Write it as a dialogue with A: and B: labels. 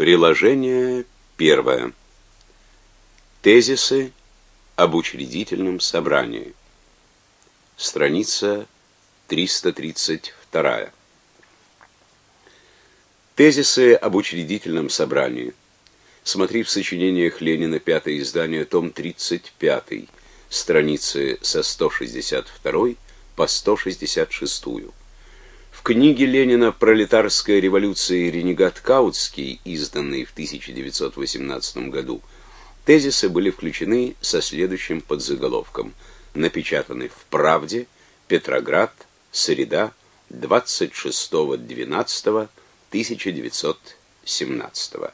A: Приложение первое. Тезисы об учредительном собрании. Страница 332. Тезисы об учредительном собрании. Смотри в сочинениях Ленина, пятое издание, том 35, страницы со 162 по 166. В книге Ленина «Пролетарская революция и ренегат Каутский», изданной в 1918 году, тезисы были включены со следующим подзаголовком, напечатаны в «Правде», Петроград, среда, 26.12.1917